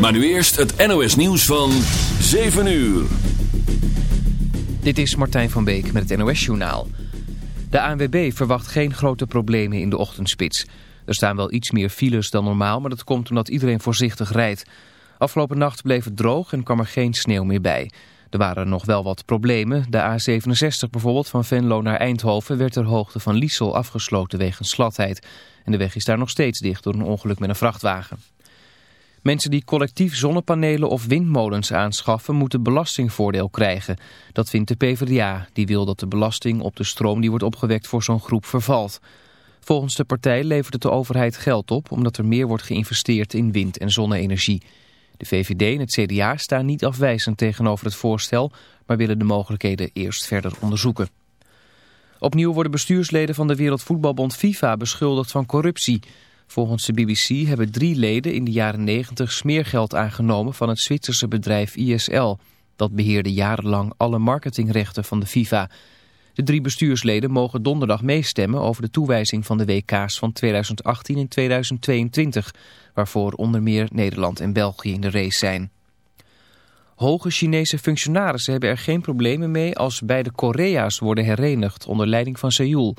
Maar nu eerst het NOS nieuws van 7 uur. Dit is Martijn van Beek met het NOS journaal. De ANWB verwacht geen grote problemen in de ochtendspits. Er staan wel iets meer files dan normaal, maar dat komt omdat iedereen voorzichtig rijdt. Afgelopen nacht bleef het droog en kwam er geen sneeuw meer bij. Er waren nog wel wat problemen. De A67 bijvoorbeeld van Venlo naar Eindhoven werd ter hoogte van Liesel afgesloten wegens gladheid. En de weg is daar nog steeds dicht door een ongeluk met een vrachtwagen. Mensen die collectief zonnepanelen of windmolens aanschaffen moeten belastingvoordeel krijgen. Dat vindt de PvdA. Die wil dat de belasting op de stroom die wordt opgewekt voor zo'n groep vervalt. Volgens de partij levert het de overheid geld op omdat er meer wordt geïnvesteerd in wind- en zonne-energie. De VVD en het CDA staan niet afwijzend tegenover het voorstel, maar willen de mogelijkheden eerst verder onderzoeken. Opnieuw worden bestuursleden van de Wereldvoetbalbond FIFA beschuldigd van corruptie. Volgens de BBC hebben drie leden in de jaren 90 smeergeld aangenomen van het Zwitserse bedrijf ISL. Dat beheerde jarenlang alle marketingrechten van de FIFA. De drie bestuursleden mogen donderdag meestemmen over de toewijzing van de WK's van 2018 en 2022, waarvoor onder meer Nederland en België in de race zijn. Hoge Chinese functionarissen hebben er geen problemen mee als beide Korea's worden herenigd onder leiding van Seoul.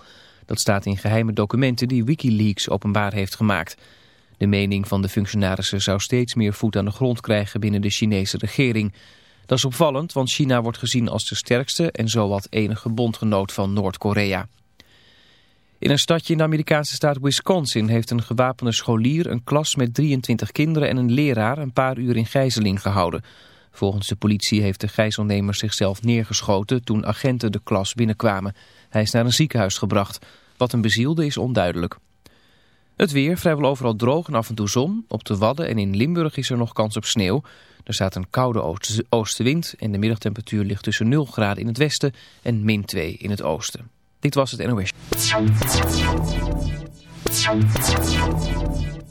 Dat staat in geheime documenten die Wikileaks openbaar heeft gemaakt. De mening van de functionarissen zou steeds meer voet aan de grond krijgen binnen de Chinese regering. Dat is opvallend, want China wordt gezien als de sterkste en zowat enige bondgenoot van Noord-Korea. In een stadje in de Amerikaanse staat Wisconsin heeft een gewapende scholier een klas met 23 kinderen en een leraar een paar uur in gijzeling gehouden. Volgens de politie heeft de gijzelnemer zichzelf neergeschoten toen agenten de klas binnenkwamen. Hij is naar een ziekenhuis gebracht. Wat een bezielde is onduidelijk. Het weer, vrijwel overal droog en af en toe zon. Op de Wadden en in Limburg is er nog kans op sneeuw. Er staat een koude oostenwind en de middagtemperatuur ligt tussen 0 graden in het westen en min 2 in het oosten. Dit was het NOS.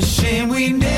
the shame we never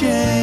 change.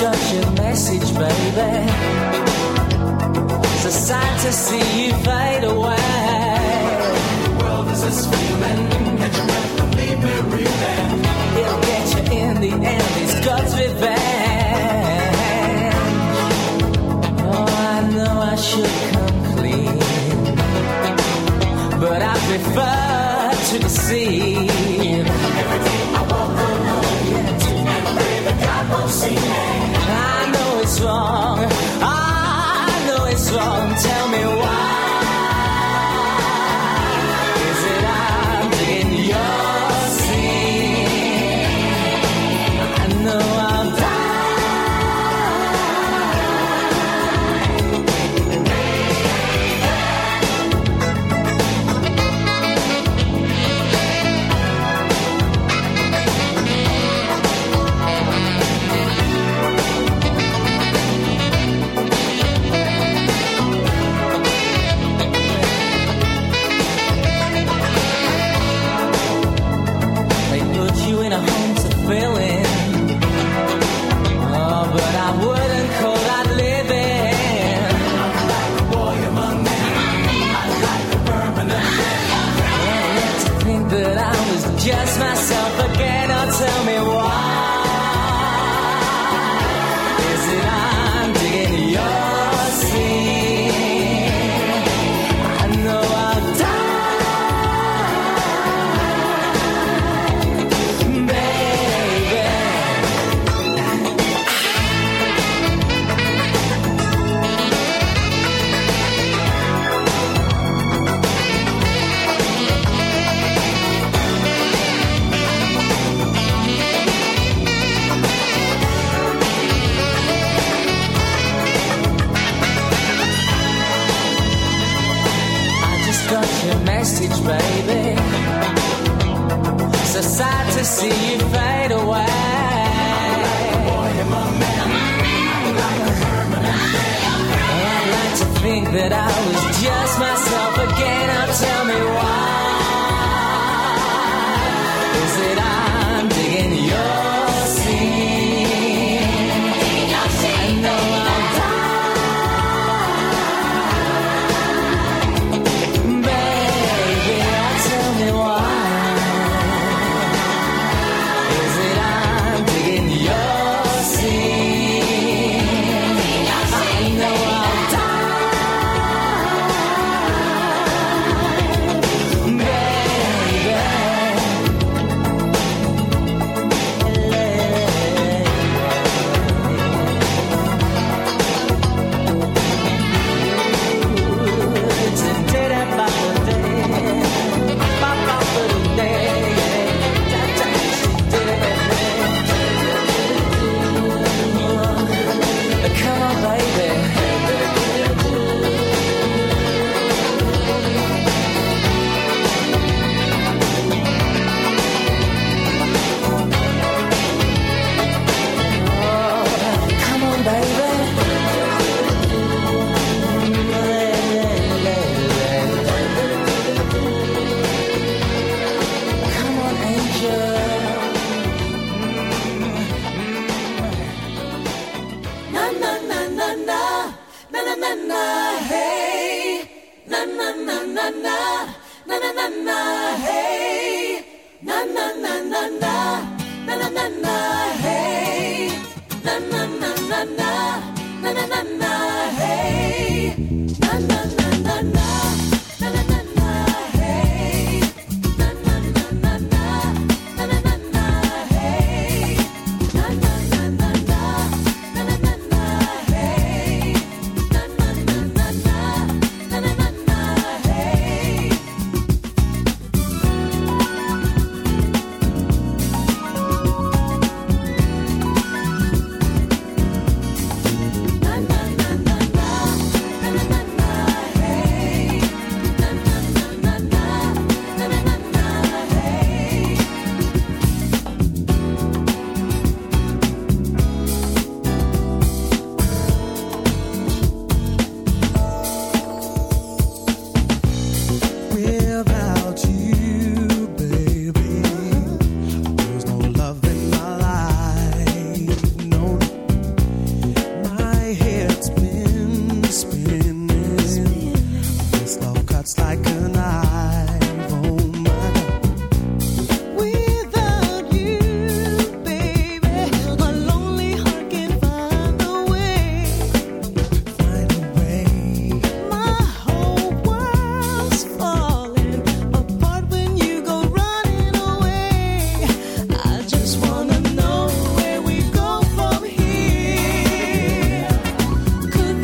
got your message, baby. It's a sight to see you fade away. The world is a screaming. Catch your breath and leave me breathing. He'll get you in the end. It's God's revenge. Oh, I know I should come clean, but I prefer to deceive. Every day I walk alone, yeah. and pray that God won't see me. I know it's wrong.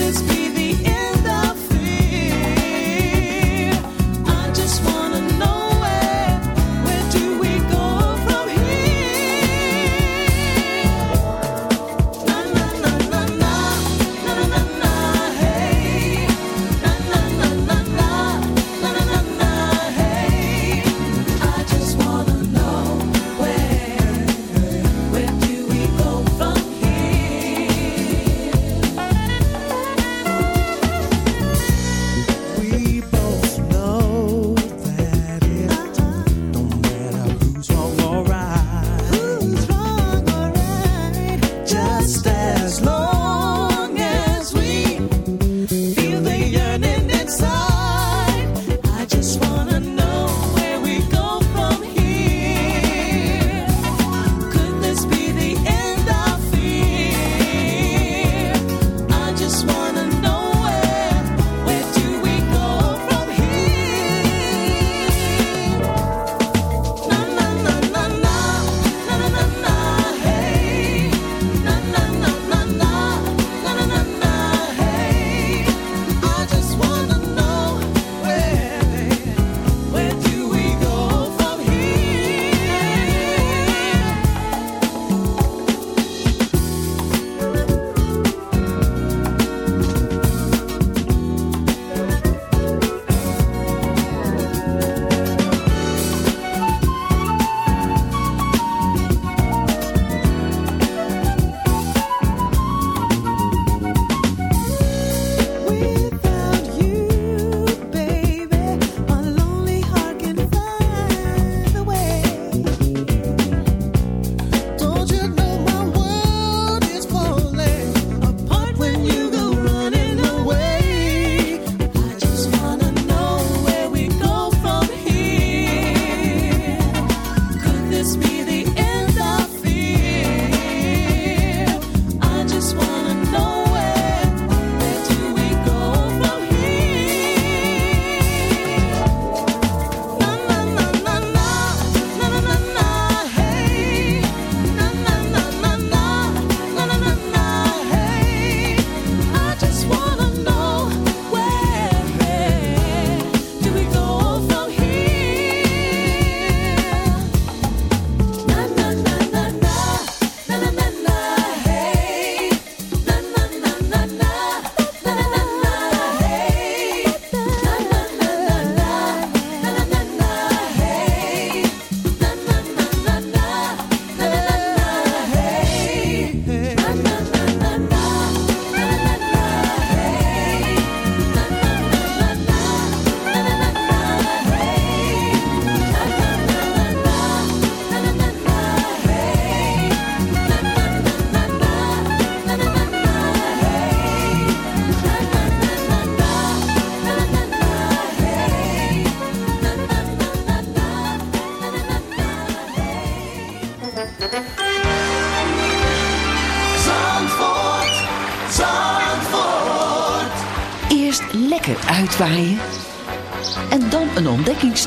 this be?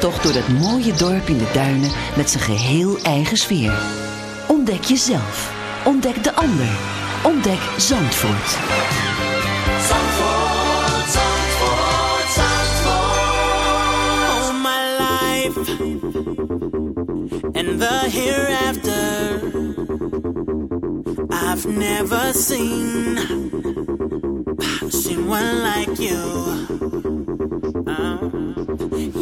Ontdekkingstocht door dat mooie dorp in de duinen met zijn geheel eigen sfeer. Ontdek jezelf. Ontdek de ander. Ontdek Zandvoort. Zandvoort, Zandvoort, Zandvoort. all my life and the hereafter. I've never seen seen like you. Oh.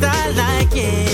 I like it.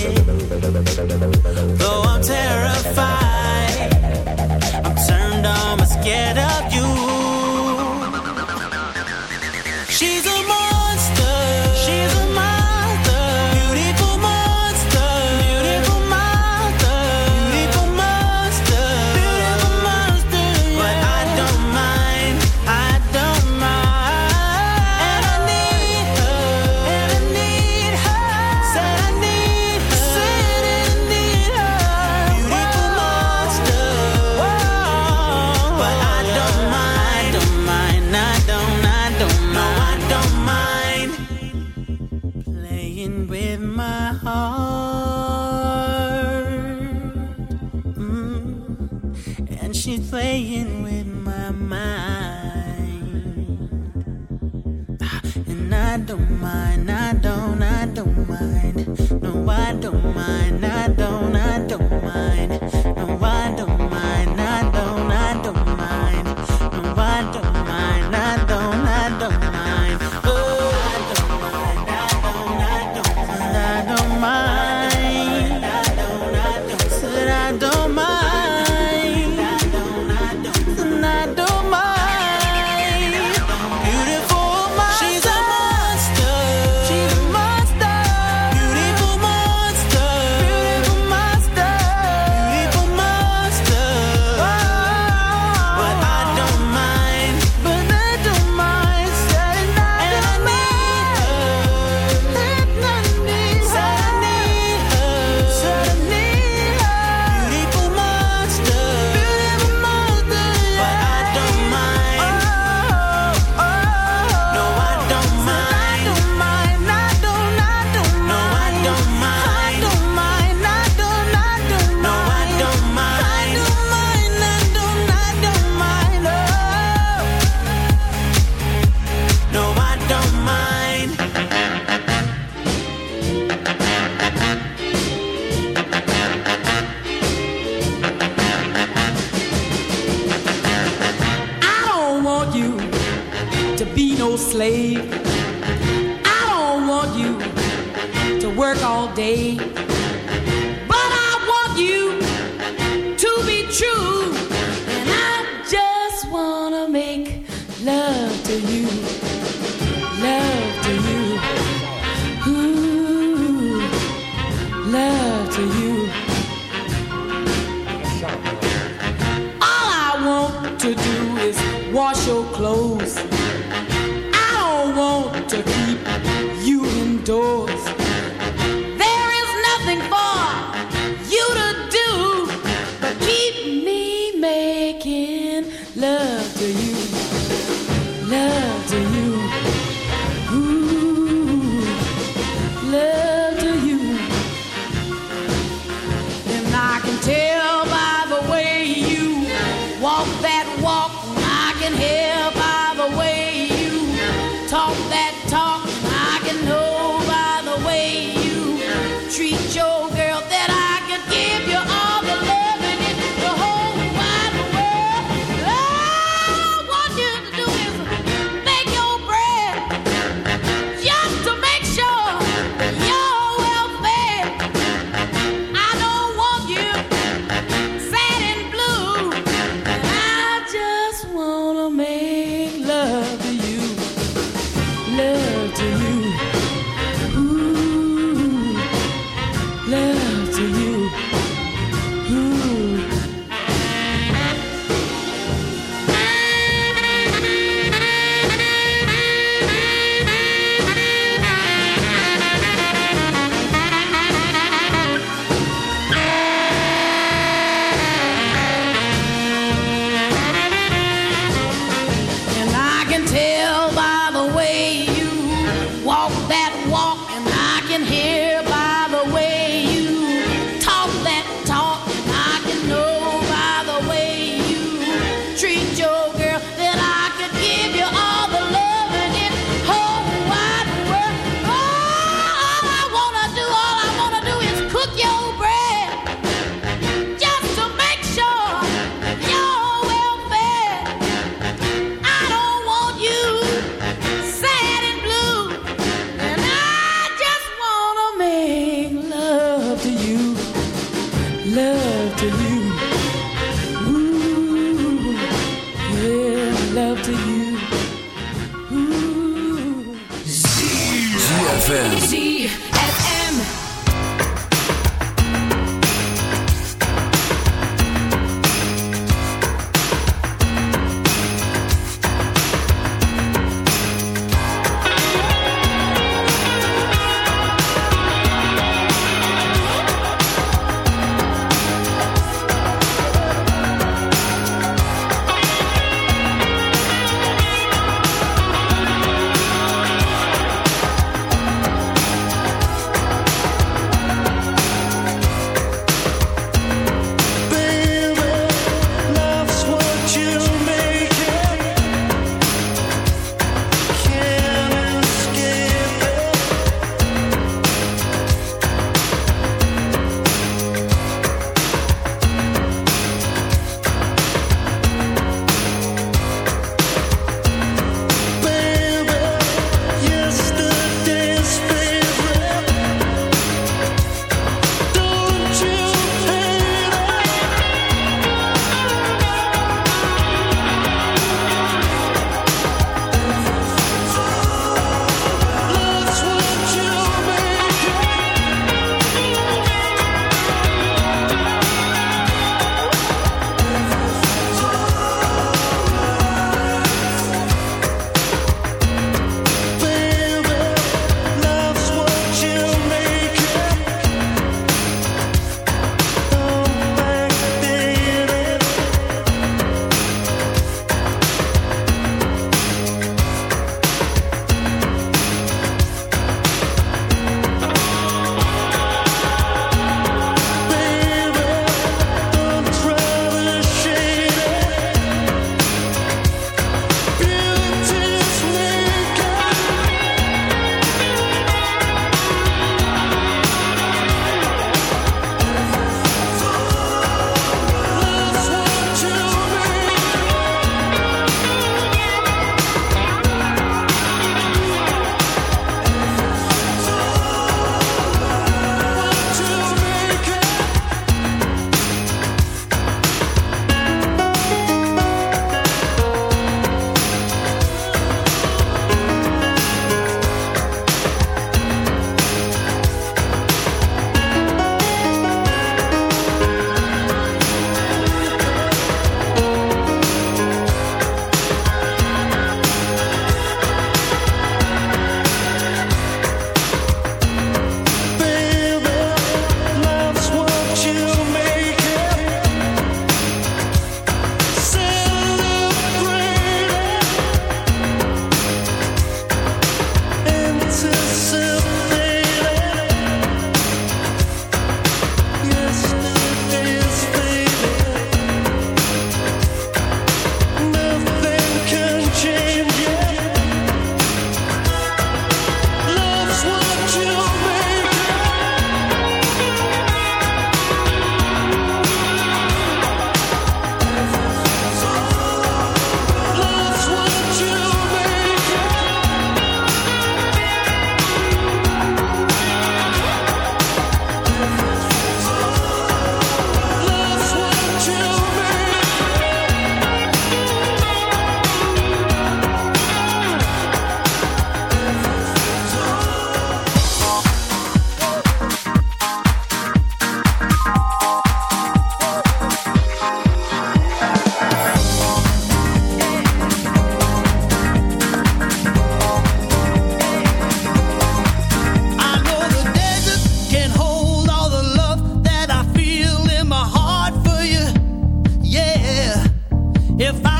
If I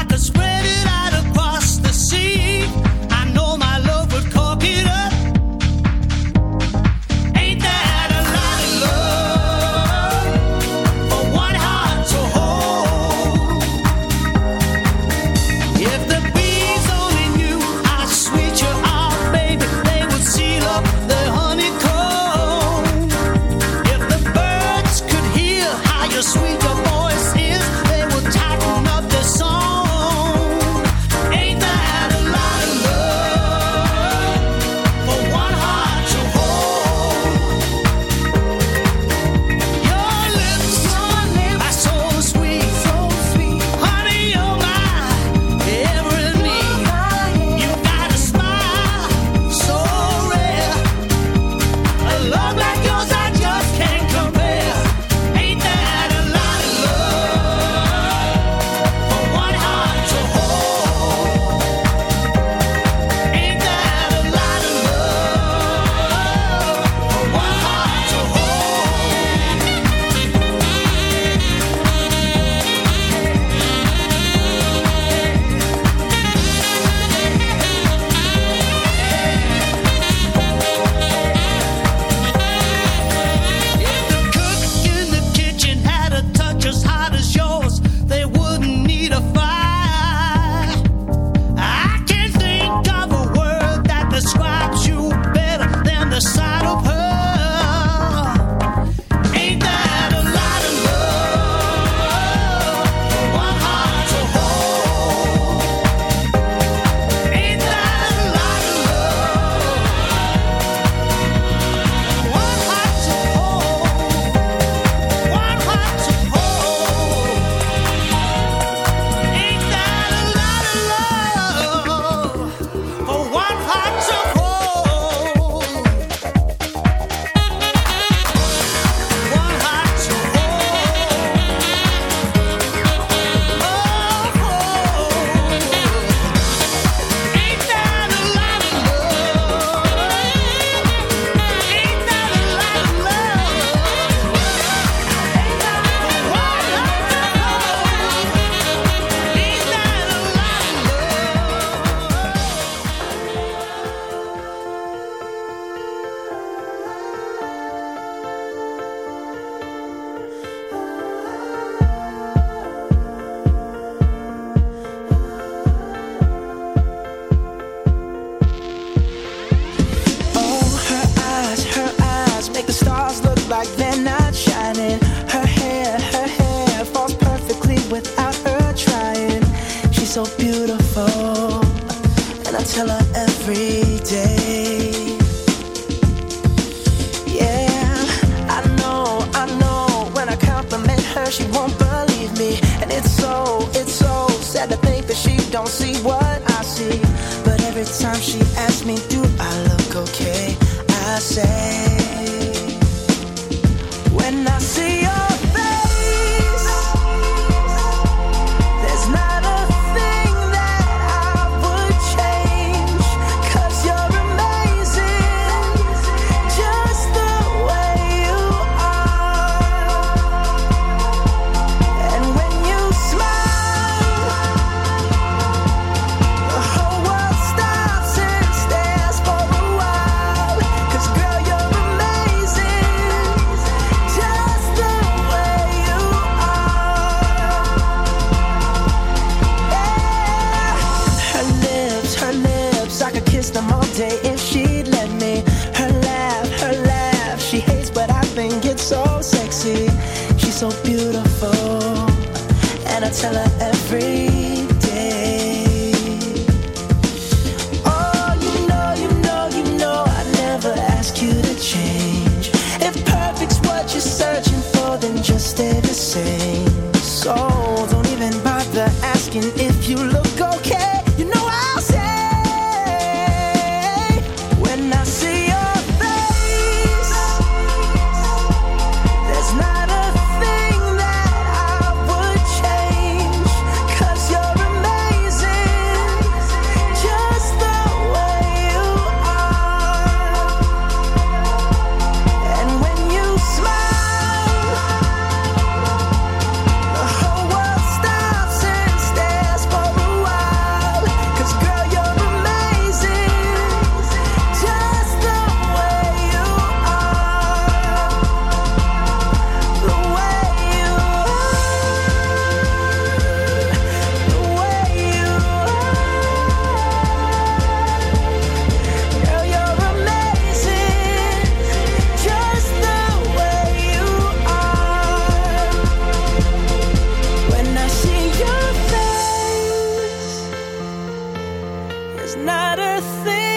everything.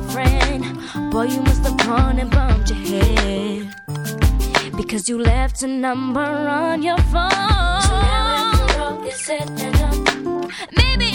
my friend. Boy, you must have gone and bumped your head. Because you left a number on your phone. So now after all this said and done, maybe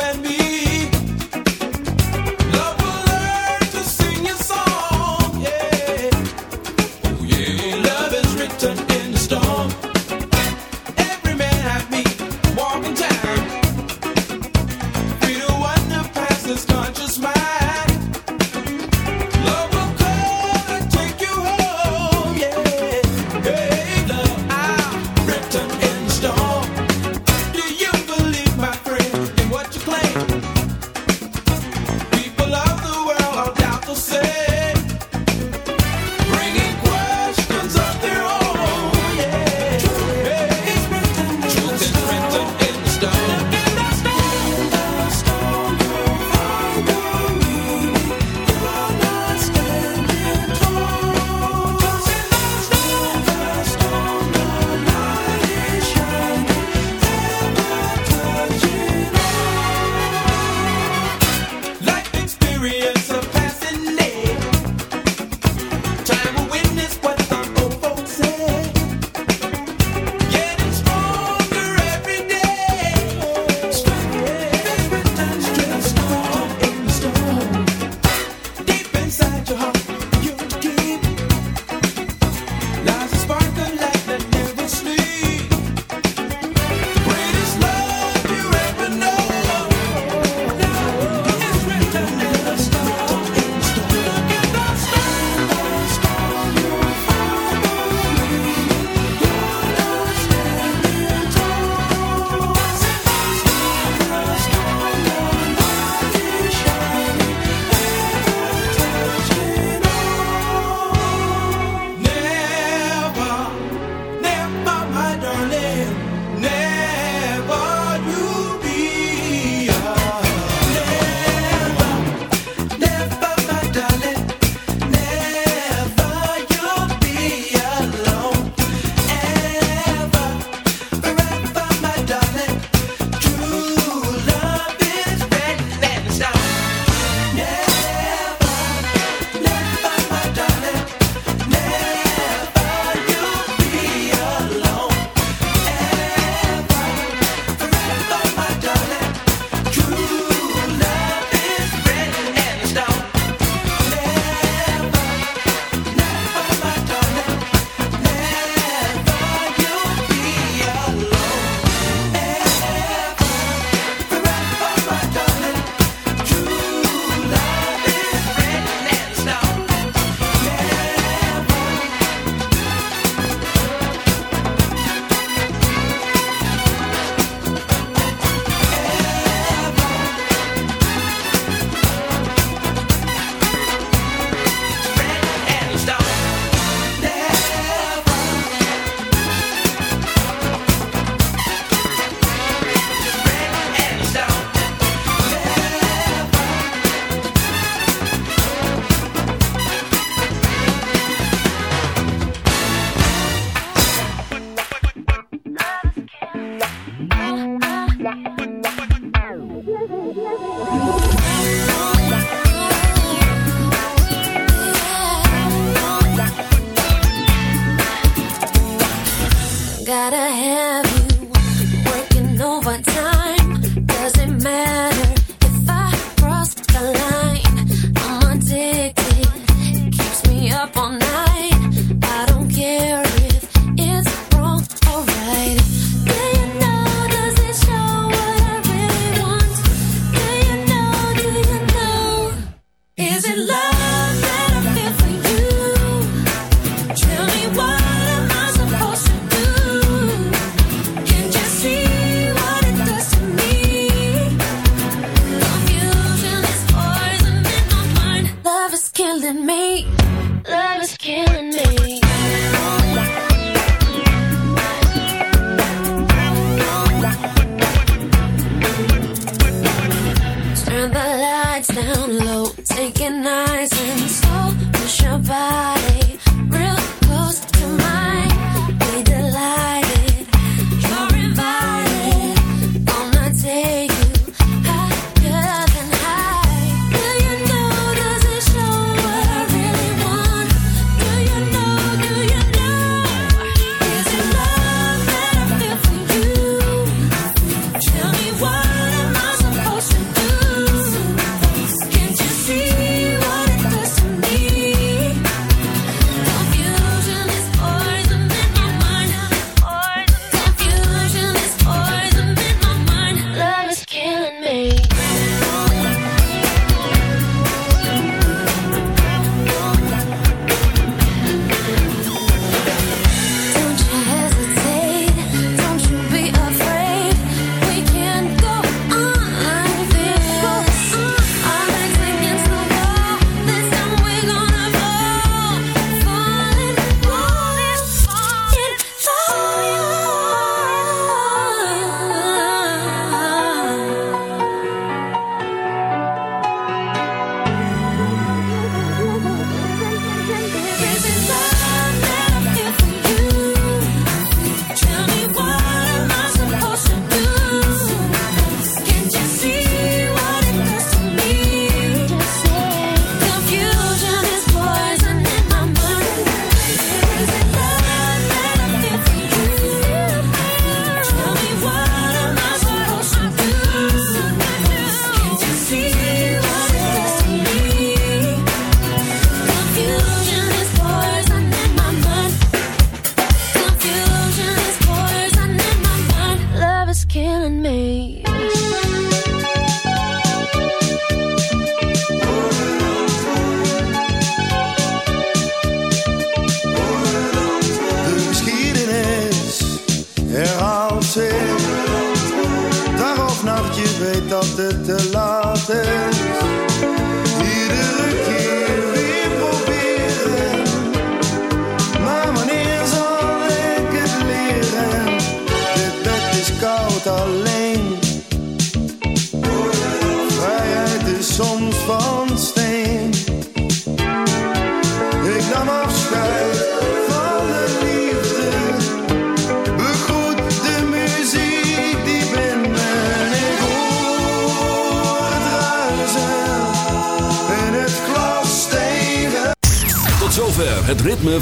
and me.